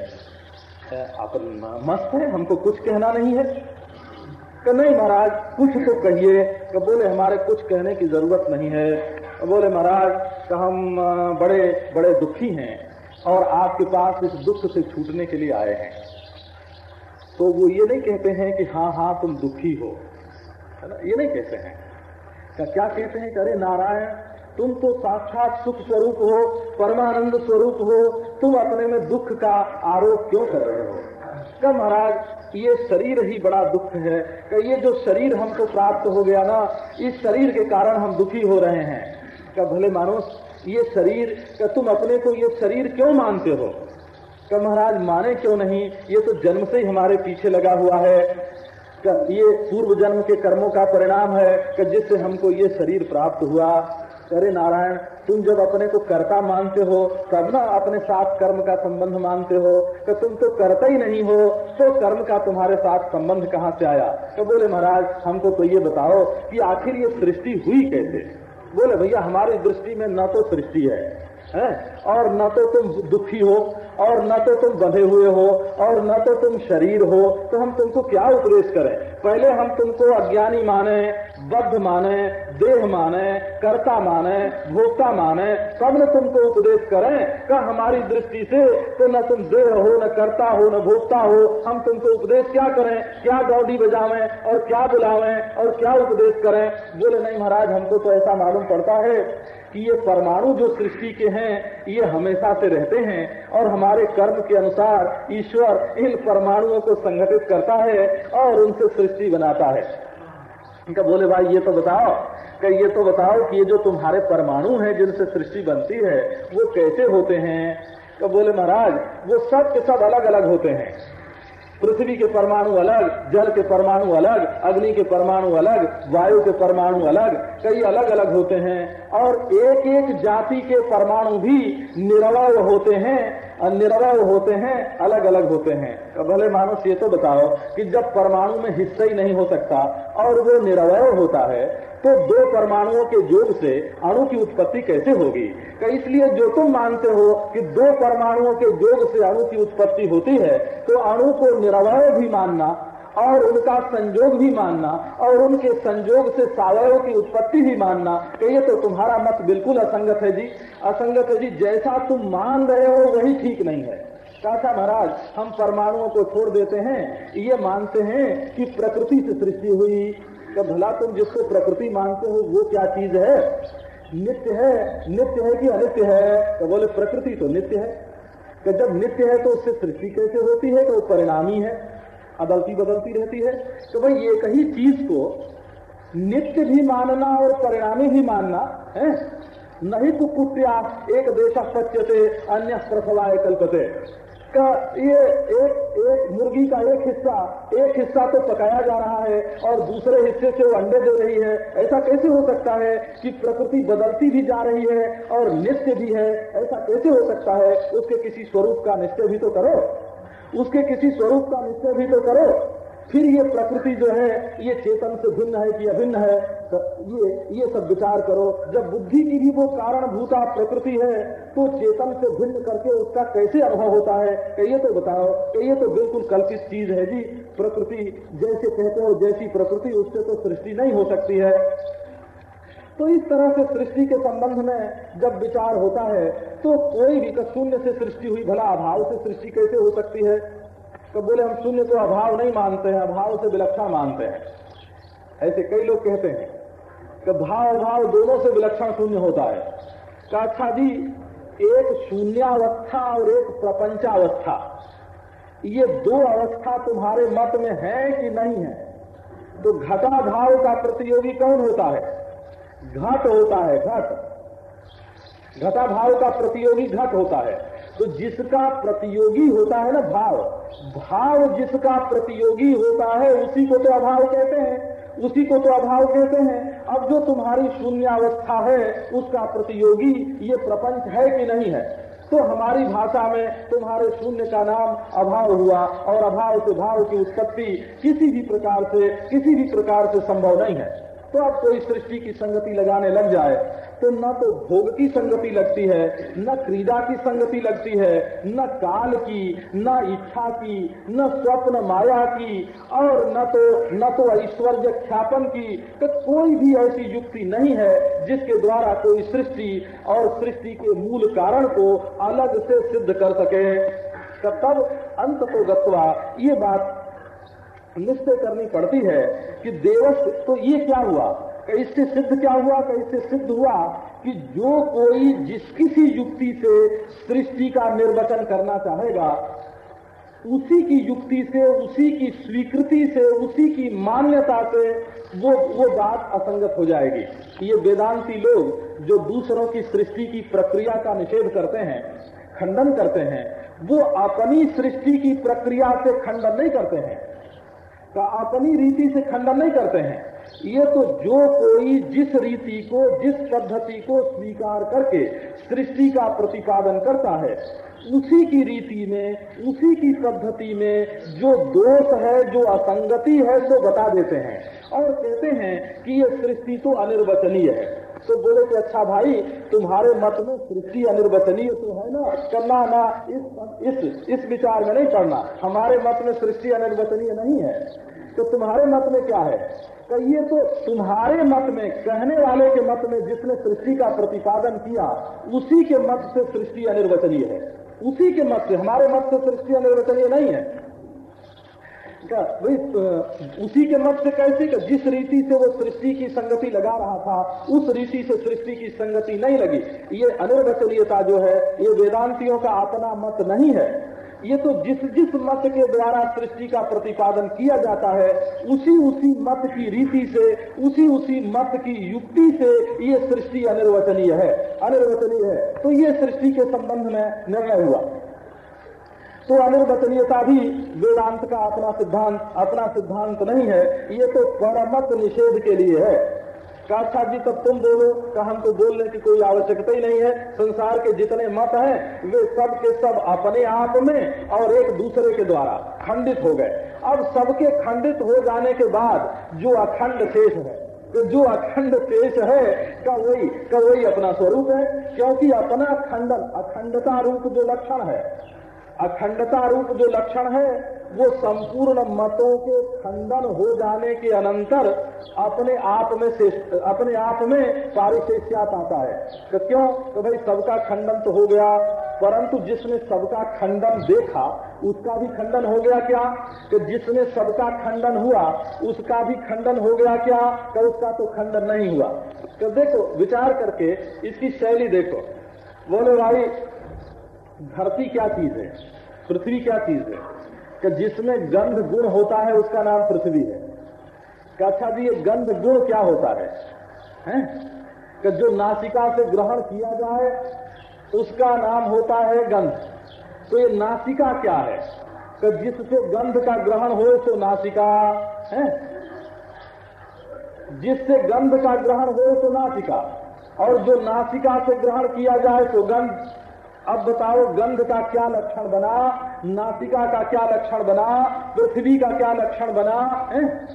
आप मस्त है, हमको कुछ कहना नहीं है। कि नहीं महाराज, कुछ तो कहिए। कि बोले, हमारे कुछ कहने की ज़रूरत नहीं है। बोले, महाराज कि हम बड़े बड़े दुखी हैं और आपके पास इस दुख से छूटने के लिए आए हैं। तो वो ये नहीं कहते हैं कि हाँ हाँ तुम दुखी हो। है ना? ये नहीं कहते हैं। क्या कहते हैं अरे नारायण तुम तो साक्षात सुख स्वरूप हो, परमानंद स्वरूप हो, तुम अपने में दुख का आरोप क्यों कर रहे हो? क्या महाराज, ये शरीर ही बड़ा दुख है। कि ये जो शरीर हमको प्राप्त हो गया ना, इस शरीर के कारण हम दुखी हो रहे हैं। क्या भले मानो, ये शरीर क्या तुम अपने को ये शरीर क्यों मानते हो? क्या महाराज, माने क्यों नहीं? ये तो जन्म से ही हमारे पीछे लगा हुआ है। ये पूर्व जन्म के कर्मों का परिणाम है कि जिससे हमको ये शरीर प्राप्त हुआ। अरे नारायण, तुम जब अपने को कर्ता मानते हो, तब ना अपने साथ कर्म का संबंध मानते हो। तो तुम तो करता ही नहीं हो तो कर्म का तुम्हारे साथ संबंध कहाँ से आया? तो बोले, महाराज, हमको तो ये बताओ कि आखिर ये सृष्टि हुई कैसे? बोले, भैया, हमारी दृष्टि में न तो सृष्टि है है? और न तो तुम दुखी हो, और न तो तुम बंधे हुए हो, और न तो तुम शरीर हो। तो हम तुमको क्या उपदेश करें? पहले हम तुमको अज्ञानी माने बद्ध माने देह माने, कर्ता माने, भोक्ता माने तब न तुमको उपदेश करें। का हमारी दृष्टि से तो न तुम देह हो, न कर्ता हो, न भोक्ता हो। हम तुमको उपदेश क्या करें? क्या दौड़ी बजावें और क्या बुलावें और क्या उपदेश करें? बोले, नहीं महाराज, हमको तो ऐसा मालूम पड़ता है कि ये परमाणु जो सृष्टि के हैं, ये हमेशा से रहते हैं और हमारे कर्म के अनुसार ईश्वर इन परमाणुओं को संगठित करता है और उनसे सृष्टि बनाता है। इनका बोले, भाई, ये तो बताओ कि ये तो बताओ कि ये जो तुम्हारे परमाणु हैं, जिनसे सृष्टि बनती है, वो कैसे होते हैं? तो बोले, महाराज, वो सब के सब अलग अलग होते हैं। पृथ्वी के परमाणु अलग, जल के परमाणु अलग, अग्नि के परमाणु अलग, वायु के परमाणु अलग कई अलग अलग होते हैं। और एक एक जाति के परमाणु भी निरवय होते हैं। निरवय होते हैं अलग अलग होते हैं। भले मानुष ये तो बताओ कि जब परमाणु में हिस्सा ही नहीं हो सकता और वो निरवय होता है तो दो परमाणुओं के योग से अणु की उत्पत्ति कैसे होगी? इसलिए जो तुम मानते हो कि दो परमाणुओं के योग से अणु की उत्पत्ति होती है तो अणु को निरवय भी मानना और उनका संजोग भी मानना और उनके संजोग से सावयों की उत्पत्ति भी मानना कि ये तो तुम्हारा मत बिल्कुल असंगत है जी। असंगत है जी, जैसा तुम मान रहे हो, वही ठीक नहीं है। काका महाराज, हम परमाणुओं को छोड़ देते हैं। ये मानते हैं कि प्रकृति से सृष्टि हुई। तो भला तुम जिसको प्रकृति मानते हो, वो क्या चीज़ है? नित्य है। नित्य है कि अनित्य है? तो बोले, प्रकृति तो नित्य है। कि जब नित्य है तो उससे सृष्टि कैसे होती है? तो वो परिणामी है। अदलती बदलती रहती है। तो भाई एक ही चीज़ को नित्य भी मानना और परिणामी भी मानना, है? नहीं तो कुत्या एक देश सत्यते अन्य प्रसवाय कल्पते का ये एक एक मुर्गी का एक हिस्सा एक हिस्सा तो पकाया जा रहा है और दूसरे हिस्से से वो अंडे दे रही है। ऐसा कैसे हो सकता है कि प्रकृति बदलती भी जा रही है और नित्य भी है? ऐसा कैसे हो सकता है? उसके किसी स्वरूप का निश्चय भी तो करो। उसके किसी स्वरूप का निश्चय भी तो करो। फिर ये प्रकृति जो है, ये चेतन से भिन्न है कि अभिन्न है? तो ये ये सब विचार करो। जब बुद्धि की भी वो कारण भूता प्रकृति है तो चेतन से भिन्न करके उसका कैसे अनुभव होता है? कि ये तो बताओ। कि ये तो बिल्कुल कल्पित चीज़ है जी। प्रकृति जैसे कहते हो, जैसी प्रकृति, उससे तो सृष्टि नहीं हो सकती है। तो इस तरह से सृष्टि के संबंध में जब विचार होता है तो कोई भी शून्य से सृष्टि हुई, भला अभाव से सृष्टि कैसे हो सकती है? तो बोले हम शून्य को अभाव नहीं मानते हैं, अभाव से विलक्षण मानते हैं। ऐसे कई लोग कहते हैं कि भाव भाव दोनों से विलक्षण शून्य होता है। का अच्छा जी, एक शून्यावस्था और एक प्रपंचावस्था, ये दो अवस्था तुम्हारे मत में है कि नहीं है? तो घटा भाव का प्रतियोगी कौन होता है? घट होता है घट घटा भाव का प्रतियोगी घट होता है। तो जिसका प्रतियोगी होता है ना भाव भाव जिसका प्रतियोगी होता है, उसी को तो अभाव कहते हैं। उसी को तो अभाव कहते हैं। अब जो तुम्हारी शून्य अवस्था है, उसका प्रतियोगी, ये प्रपंच है कि नहीं है? तो हमारी भाषा में तुम्हारे शून्य का नाम अभाव हुआ और अभाव से भाव की उत्पत्ति किसी भी प्रकार से, किसी भी प्रकार से संभव नहीं है। तो अब कोई सृष्टि की संगति लगाने लग जाए तो न तो भोग की संगति लगती है, न क्रीड़ा की संगति लगती है, न काल की, न इच्छा की, न स्वप्न माया की, और न तो न तो ऐश्वर्य ख्यापन की। तो कोई भी ऐसी युक्ति नहीं है जिसके द्वारा कोई सृष्टि और सृष्टि के मूल कारण को अलग से सिद्ध कर सके। तो तब अंत तो गत्वा, ये बात निश्चय करनी पड़ती है कि देवस तो ये क्या हुआ? इससे सिद्ध क्या हुआ? कि इससे सिद्ध हुआ कि जो कोई जिस किसी युक्ति से सृष्टि का निर्वचन करना चाहेगा, उसी की युक्ति से, उसी की स्वीकृति से, उसी की मान्यता से वो वो बात असंगत हो जाएगी। ये वेदांती लोग जो दूसरों की सृष्टि की प्रक्रिया का निषेध करते हैं, खंडन करते हैं, वो अपनी सृष्टि की प्रक्रिया से खंडन नहीं करते हैं। का अपनी रीति से खंडन नहीं करते हैं। ये तो जो कोई जिस रीति को, जिस पद्धति को स्वीकार करके सृष्टि का प्रतिपादन करता है, उसी की रीति में, उसी की पद्धति में जो दोष है, जो असंगति है तो बता देते हैं। और कहते हैं कि ये सृष्टि तो अनिर्वचनीय है। तो बोले कि अच्छा भाई, तुम्हारे मत में सृष्टि अनिर्वचनीय तो है ना? करना ना, इस इस इस विचार में नहीं पढ़ना हमारे मत में सृष्टि अनिर्वचनीय नहीं है। तो तुम्हारे मत में क्या है? कहिए तो तुम्हारे मत में, कहने वाले के मत में जिसने सृष्टि का प्रतिपादन किया, उसी के मत से सृष्टि अनिर्वचनीय है। उसी के मत से, हमारे मत से सृष्टि अनिर्वचनीय नहीं है। भाई उसी के मत से कैसे कि जिस रीति से वो सृष्टि की संगति लगा रहा था, उस रीति से सृष्टि की संगति नहीं लगी। ये अनिर्वचनीयता जो है, ये वेदांतियों का अपना मत नहीं है। ये तो जिस जिस मत के द्वारा सृष्टि का प्रतिपादन किया जाता है, उसी उसी मत की रीति से, उसी उसी मत की युक्ति से ये सृष्टि अनिर्वचनीय है। अनिर्वचनीय है। तो ये सृष्टि के संबंध में निर्णय हुआ। तो अनिर्वचनीयता भी वेदांत का अपना सिद्धांत अपना सिद्धांत नहीं है। ये तो परमत निषेध के लिए है। काक्षा जी तब तुम बोलो का हम तो बोलने की कोई आवश्यकता ही नहीं है। संसार के जितने मत हैं, वे सब के सब अपने आप में और एक दूसरे के द्वारा खंडित हो गए। अब सबके खंडित हो जाने के बाद जो अखंड शेष है तो जो अखंड शेष है, का वही का वही अपना स्वरूप है। क्योंकि अपना खंडन, अखंडता रूप जो लक्षण है अखंडता रूप जो लक्षण है, वो संपूर्ण मतों के खंडन हो जाने के अनंतर अपने आप में से, अपने आप में पारिशेष्यात आता है। तो क्यों? तो भाई सबका खंडन तो हो गया, परंतु जिसने सबका खंडन देखा, उसका भी खंडन हो गया क्या? कि जिसने सबका खंडन हुआ, उसका भी खंडन हो गया क्या? कि उसका तो खंडन नहीं हुआ। तो देखो, विचार करके इसकी शैली देखो। बोले भाई धरती क्या चीज़ है? पृथ्वी क्या चीज़ है? कि जिसमें गंध गुण होता है, उसका नाम पृथ्वी है। अच्छा जी, ये गंध गुण क्या होता है? हैं? कि जो नासिका से ग्रहण किया जाए, उसका नाम होता है गंध। तो ये नासिका क्या है? कि जिससे गंध का ग्रहण हो तो नासिका, है? जिससे गंध का ग्रहण हो तो नासिका। और जो नासिका से ग्रहण किया जाए तो गंध। अब बताओ, गंध का क्या लक्षण बना? नासिका का क्या लक्षण बना? पृथ्वी का क्या लक्षण बना? है?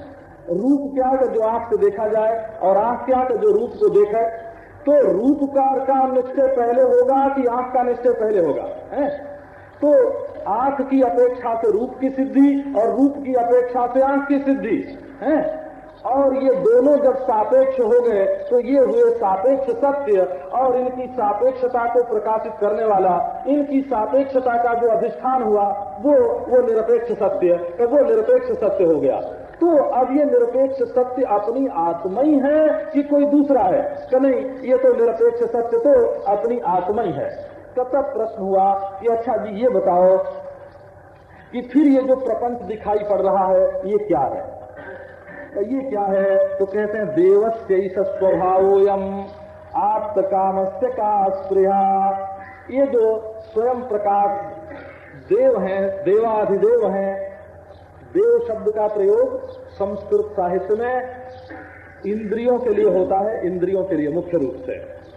रूप क्या का जो आँख से देखा जाए और आँख क्या का जो रूप को देखे? तो रूपकार का निश्चय पहले होगा कि आँख का निश्चय पहले होगा, है? तो आँख की अपेक्षा से रूप की सिद्धि और रूप की अपेक्षा से आँख की सिद्धि, है? और ये दोनों जब सापेक्ष हो गए तो ये हुए सापेक्ष सत्य और इनकी सापेक्षता को प्रकाशित करने वाला, इनकी सापेक्षता का जो अधिष्ठान हुआ, वो वो निरपेक्ष सत्य तो वो निरपेक्ष सत्य हो गया। तो अब ये निरपेक्ष सत्य अपनी आत्मा ही है कि कोई दूसरा है? कि नहीं, ये तो निरपेक्ष सत्य तो अपनी आत्मा ही। है तब प्रश्न हुआ कि अच्छा जी, ये बताओ कि फिर ये जो प्रपंच दिखाई पड़ रहा है, ये क्या है? ये क्या है? तो कहते हैं, देवस्य स्वभावोयम आप्त काम से का स्प्रिया ये जो स्वयं प्रकाश देव हैं, देवाधिदेव हैं, देव शब्द का प्रयोग संस्कृत साहित्य में इंद्रियों के लिए होता है, इंद्रियों के लिए मुख्य रूप से।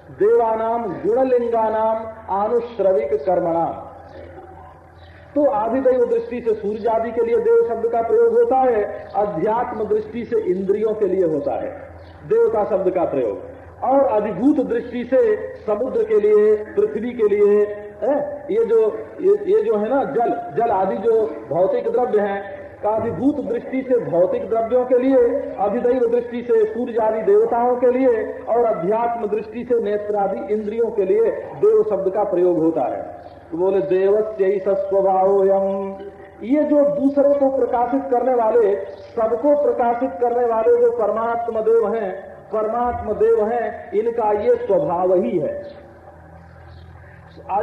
देवानाम गुणलिंगा नाम आनुश्रविक कर्मणाम। तो आधिदैव दृष्टि से सूर्य आदि के लिए देव शब्द का प्रयोग होता है अध्यात्म दृष्टि से इंद्रियों के लिए होता है देवता शब्द का प्रयोग और अधिभूत दृष्टि से समुद्र के लिए पृथ्वी के लिए है? ये जो ये, ये जो है ना जल जल आदि जो भौतिक द्रव्य हैं काधिभूत दृष्टि से भौतिक द्रव्यों के लिए अधिदैव दृष्टि से सूर्य आदि देवताओं के लिए और अध्यात्म दृष्टि से नेत्र आदि इंद्रियों के लिए देव शब्द का प्रयोग होता है तो बोले देवस्य स्वभाव ये जो दूसरे को प्रकाशित करने वाले, सबको प्रकाशित करने वाले जो परमात्मा देव हैं, परमात्मा देव हैं, इनका ये स्वभाव ही है।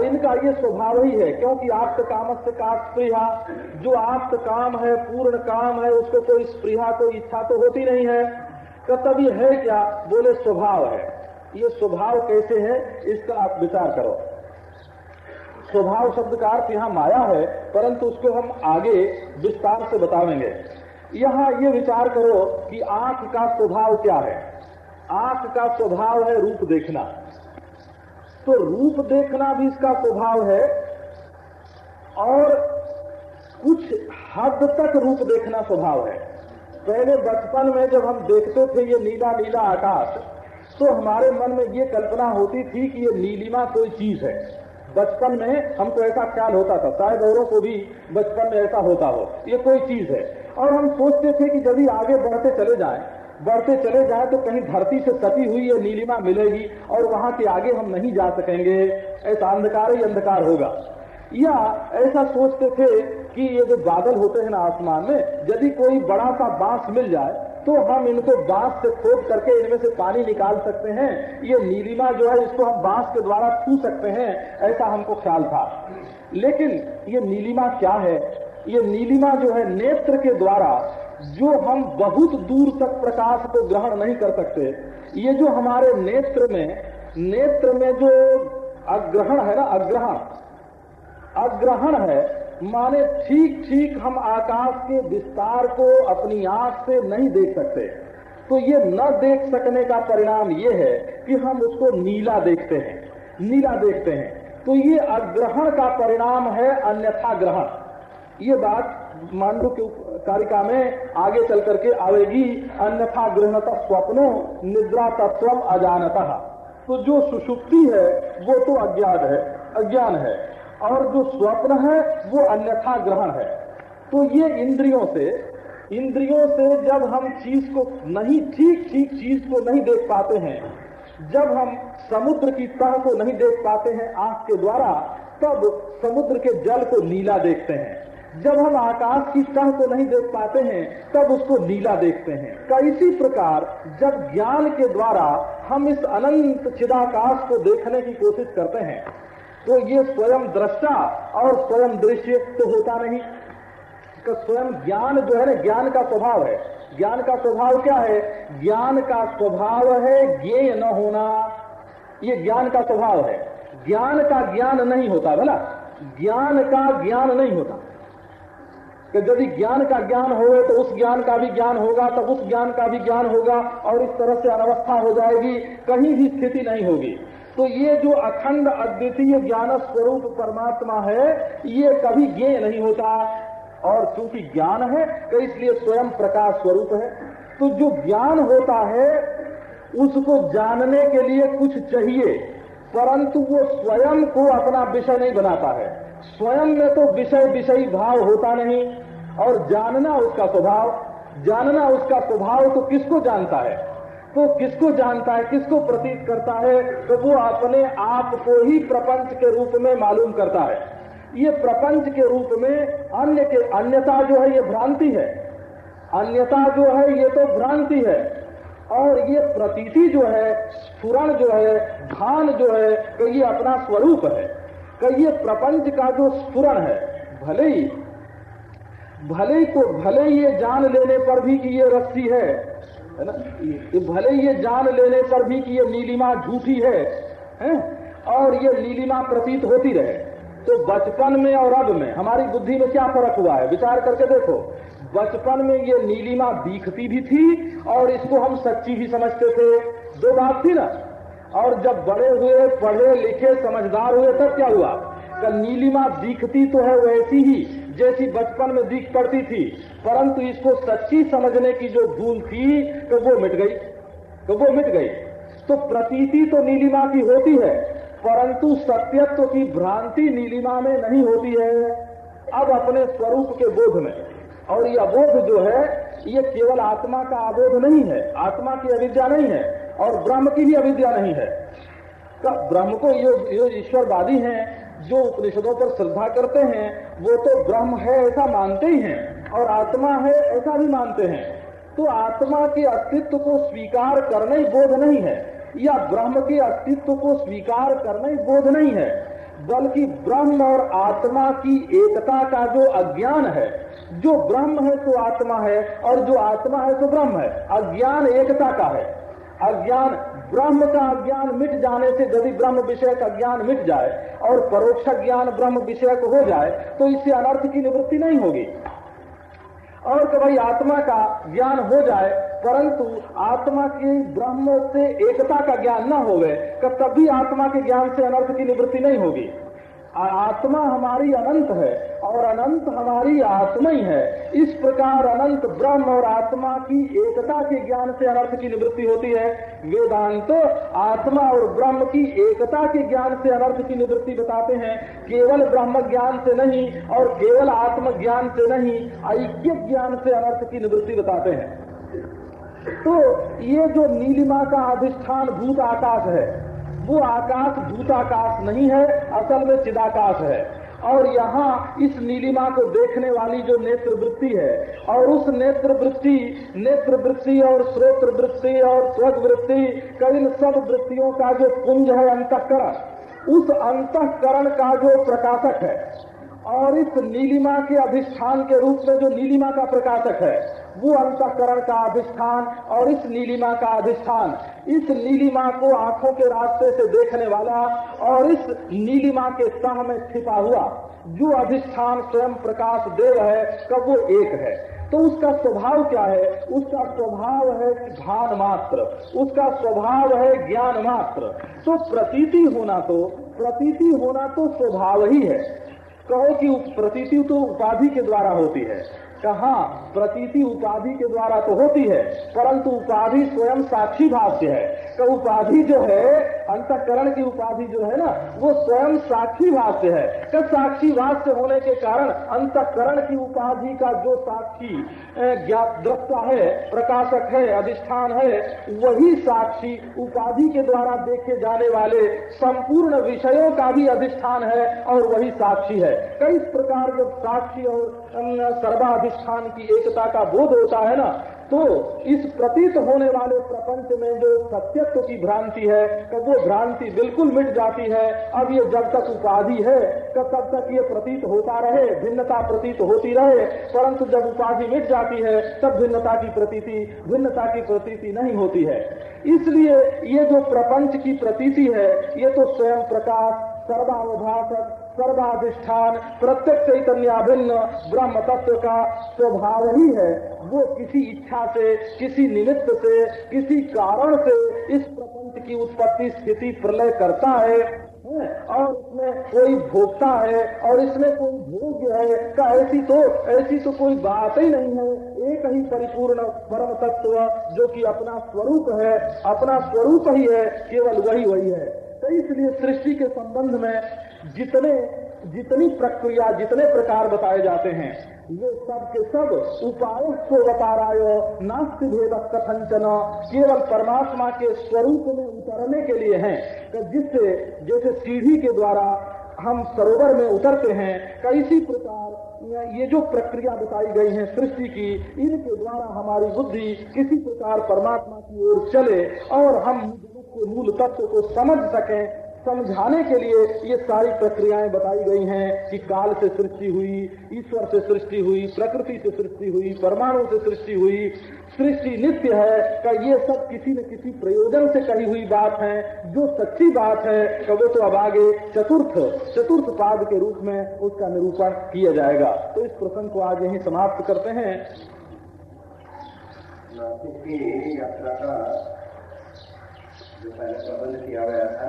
इनका ये स्वभाव ही है, क्योंकि आप काम से का स्प्रिया जो आप काम है, पूर्ण काम है, उसको कोई स्प्रिया कोई इच्छा तो होती नहीं है। तो तब ये है क्या? बोले, स्वभाव है। ये स्वभाव कैसे है? इसका आप विचार करो। स्वभाव शब्द का अर्थ यहाँ माया है, परंतु उसको हम आगे विस्तार से बतावेंगे। यहाँ ये विचार करो कि आँख का स्वभाव क्या है। आँख का स्वभाव है रूप देखना। तो रूप देखना भी इसका स्वभाव है, और कुछ हद तक रूप देखना स्वभाव है। पहले बचपन में जब हम देखते थे ये नीला नीला आकाश तो हमारे मन में ये कल्पना होती थी कि ये नीलिमा कोई चीज़ है। बचपन में हमको ऐसा ख्याल होता था, शायद औरों को भी बचपन में ऐसा होता हो। ये कोई चीज़ है। और हम सोचते थे कि जब आगे बढ़ते चले जाएँ, बढ़ते चले जाए तो कहीं धरती से सटी हुई ये नीलिमा मिलेगी और वहाँ के आगे हम नहीं जा सकेंगे। ऐसा अंधकार ही अंधकार होगा। या ऐसा सोचते थे कि ये जो बादल होते हैं ना आसमान में, यदि कोई बड़ा सा बाँस मिल जाए तो हम इनको बाँस से खोद करके इनमें से पानी निकाल सकते हैं। ये नीलिमा जो है, इसको हम बाँस के द्वारा छू सकते हैं, ऐसा हमको ख्याल था। लेकिन ये नीलिमा क्या है? ये नीलिमा जो है, नेत्र के द्वारा जो हम बहुत दूर तक प्रकाश को ग्रहण नहीं कर सकते, ये जो हमारे नेत्र में नेत्र में जो अग्रहण है ना, अग्रहण अग्रहण है माने ठीक ठीक हम आकाश के विस्तार को अपनी आँख से नहीं देख सकते। तो ये न देख सकने का परिणाम ये है कि हम उसको नीला देखते हैं, नीला देखते हैं। तो ये अग्रहण का परिणाम है, अन्यथा ग्रहण। ये बात मांडू के कारिका में आगे चल करके आवेगी, अन्यथा गृहणता स्वप्नो, निद्रा तत्व अजानता। तो जो सुषुप्ति है, वो तो अज्ञान है अज्ञान है। और जो स्वप्न है, वो अन्यथा ग्रहण है। तो ये इंद्रियों से इंद्रियों से जब हम चीज़ को नहीं ठीक ठीक चीज़ को नहीं देख पाते हैं, जब हम समुद्र की तह को नहीं देख पाते हैं आँख के द्वारा, तब समुद्र के जल को नीला देखते हैं। जब हम आकाश की तह को नहीं देख पाते हैं, तब उसको नीला देखते हैं। का इसी प्रकार, जब ज्ञान के द्वारा हम इस अनंत चिदाकाश को देखने की कोशिश करते हैं तो ये स्वयं दृष्टा और स्वयं दृश्य तो होता नहीं। का स्वयं ज्ञान जो है ना, ज्ञान का स्वभाव है। ज्ञान का स्वभाव क्या है? ज्ञान का स्वभाव है ज्ञेय न होना। ये ज्ञान का स्वभाव है। ज्ञान का ज्ञान नहीं होता बोला ज्ञान का ज्ञान नहीं होता। कि यदि ज्ञान का ज्ञान हो तो उस ज्ञान का भी ज्ञान होगा तब उस ज्ञान का भी ज्ञान होगा और इस तरह से अनवस्था हो जाएगी, कहीं भी स्थिति नहीं होगी। तो ये जो अखंड अद्वितीय ज्ञान स्वरूप परमात्मा है, ये कभी ज्ञेय नहीं होता। और क्योंकि ज्ञान है तो इसलिए स्वयं प्रकाश स्वरूप है। तो जो ज्ञान होता है, उसको जानने के लिए कुछ चाहिए, परंतु वो स्वयं को अपना विषय नहीं बनाता है। स्वयं में तो विषय विषयी भाव होता नहीं, और जानना उसका स्वभाव। जानना उसका स्वभाव तो किसको जानता है? तो किसको जानता है, किसको प्रतीत करता है तो वो अपने आप को ही प्रपंच के रूप में मालूम करता है। ये प्रपंच के रूप में अन्य के, अन्यता जो है, ये भ्रांति है। अन्यता जो है, ये तो भ्रांति है। और ये प्रतीति जो है, स्फुरण जो है, भान जो है तो ये अपना स्वरूप है। कि ये प्रपंच का जो स्फुरण है, भले ही, भले को, भले ये जान लेने पर भी कि ये रस्सी है है ना? ये भले ये जान लेने पर भी कि ये नीलिमा झूठी है, हैं? और ये नीलिमा प्रतीत होती रहे। तो बचपन में और अब में, हमारी बुद्धि में क्या फ़र्क हुआ है? विचार करके देखो। बचपन में ये नीलिमा दिखती भी थी और इसको हम सच्ची भी समझते थे। दो बात थी ना। और जब बड़े हुए, पढ़े लिखे, समझदार हुए, तब क्या हुआ? नीलिमा दिखती तो है वैसी ही। जैसी बचपन में दिख पड़ती थी, परंतु इसको सच्ची समझने की जो भूल थी तो वो मिट गई। तो वो मिट गई। तो प्रतीति तो नीलिमा की होती है, परंतु सत्यत्व की भ्रांति नीलिमा में नहीं होती है। अब अपने स्वरूप के बोध में। और यह बोध जो है, ये केवल आत्मा का अबोध नहीं है। आत्मा की अविद्या नहीं है, और ब्रह्म की भी अविद्या नहीं है। ब्रह्म को ये ईश्वरवादी हैं जो उपनिषदों पर श्रद्धा करते हैं, वो तो ब्रह्म है ऐसा मानते ही हैं और आत्मा है ऐसा भी मानते हैं। तो आत्मा के अस्तित्व को स्वीकार करना ही बोध नहीं है, या ब्रह्म के अस्तित्व को स्वीकार करना ही बोध नहीं है। बल्कि ब्रह्म और आत्मा की एकता का जो अज्ञान है, जो ब्रह्म है तो आत्मा है और जो आत्मा है तो ब्रह्म है। अज्ञान एकता का है। अज्ञान ब्रह्म का ज्ञान मिट जाने से यदि ब्रह्म विषय का ज्ञान मिट जाए और परोक्ष ज्ञान ब्रह्म विषय को हो जाए तो इससे अनर्थ की निवृत्ति नहीं होगी। और कि भाई आत्मा का ज्ञान हो जाए, परंतु आत्मा की ब्रह्म से एकता का ज्ञान न हो गए भी आत्मा के ज्ञान से अनर्थ की निवृत्ति नहीं होगी। आत्मा हमारी अनंत है और अनंत हमारी आत्मा ही है। इस प्रकार अनंत ब्रह्म और आत्मा की एकता के ज्ञान से अनर्थ की निवृत्ति होती है। वेदांत तो आत्मा और ब्रह्म की एकता के ज्ञान से अनर्थ की निवृत्ति बताते हैं। केवल ब्रह्म ज्ञान से नहीं और केवल आत्म ज्ञान से नहीं, ऐक्य ज्ञान से अनर्थ की निवृत्ति बताते हैं। तो ये जो नीलिमा का अधिष्ठान भूत आकाश है वो आकाश दूताकाश नहीं है, असल में चिदाकाश है। और यहाँ इस नीलिमा को देखने वाली जो नेत्र वृत्ति है, और उस नेत्र वृत्ति नेत्र वृत्ति और श्रोत्र वृत्ति और स्वग वृत्ति कई सब वृत्तियों का जो कुंज है अंतकरण, उस अंतकरण का जो प्रकाशक है। और इस नीलिमा के अधिष्ठान के रूप में जो नीलिमा का प्रकाशक है, वो अंतकरण का अधिष्ठान और इस नीलिमा का अधिष्ठान, इस नीलिमा को आँखों के रास्ते से देखने वाला और इस नीलिमा के सह में छिपा हुआ जो अधिष्ठान स्वयं प्रकाश देव है कब वो एक है। तो उसका स्वभाव क्या है? उसका स्वभाव है भान मात्र। उसका स्वभाव है ज्ञान मात्र। तो प्रतीति होना तो प्रतीति होना तो स्वभाव ही है। कहो कि प्रतीति तो उपाधि के द्वारा होती है। कहा, प्रतीति उपाधि के द्वारा तो होती है, परंतु उपाधि स्वयं साक्षी भाव से है उपाधि जो है अंतकरण की उपाधि जो है ना, वो स्वयं साक्षी भाष्य है। साक्षी भाष्य होने के कारण अंतकरण की उपाधि का जो साक्षी ज्ञात दृष्टा है, प्रकाशक है, अधिष्ठान है, वही साक्षी उपाधि के द्वारा देखे जाने वाले संपूर्ण विषयों का भी अधिष्ठान है और वही साक्षी है। कई प्रकार जब साक्षी और सर्वाधिष्ठान की एकता का बोध होता है ना तो इस प्रतीत होने वाले प्रपंच में जो सत्यत्व की भ्रांति है कब वो भ्रांति बिल्कुल मिट जाती है। अब ये जब तक उपाधि है तब तक ये प्रतीत होता रहे, भिन्नता प्रतीत होती रहे। परंतु जब उपाधि मिट जाती है, तब भिन्नता की प्रतीति, भिन्नता की प्रतीति नहीं होती है। इसलिए ये जो प्रपंच की प्रतीति है, ये तो स्वयं प्रकाश सर्वावभाषक सर्वाधिष्ठान, प्रत्येक चैतन्य भिन्न, ब्रह्म तत्व का स्वभाव ही है। वो किसी इच्छा से, किसी निमित्त से, किसी कारण से इस प्रपंच की उत्पत्ति स्थिति प्रलय करता है और इसमें कोई भोगता है, और इसमें कोई भोग्य है का ऐसी तो ऐसी तो कोई बात ही नहीं है। एक ही परिपूर्ण परम तत्व जो कि अपना स्वरूप है, अपना स्वरूप ही है, केवल वही वही है। तो इसलिए सृष्टि के संबंध में जितने जितनी प्रक्रिया, जितने प्रकार बताए जाते हैं ये सब के सब उपाय को बता रहा नास्ति भेद कथंचन केवल परमात्मा के स्वरूप में उतरने के लिए हैं। जिससे, जैसे सीढ़ी के द्वारा हम सरोवर में उतरते हैं कैसी प्रकार ये जो प्रक्रिया बताई गई है सृष्टि की, इनके द्वारा हमारी बुद्धि किसी प्रकार परमात्मा की ओर चले और हम मूल तत्व को समझ सकें समझाने के लिए ये सारी प्रक्रियाएँ बताई गई हैं कि काल से सृष्टि हुई, ईश्वर से सृष्टि हुई, प्रकृति से सृष्टि हुई, परमाणु से सृष्टि हुई, सृष्टि नित्य है का ये सब किसी न किसी प्रयोजन से कही हुई बात है? जो सच्ची बात है का वो तो अब आगे चतुर्थ चतुर्थ पाद के रूप में उसका निरूपण किया जाएगा। तो इस प्रसंग को आज यही समाप्त करते हैं। यात्रा का जो पहले प्रबंध किया गया था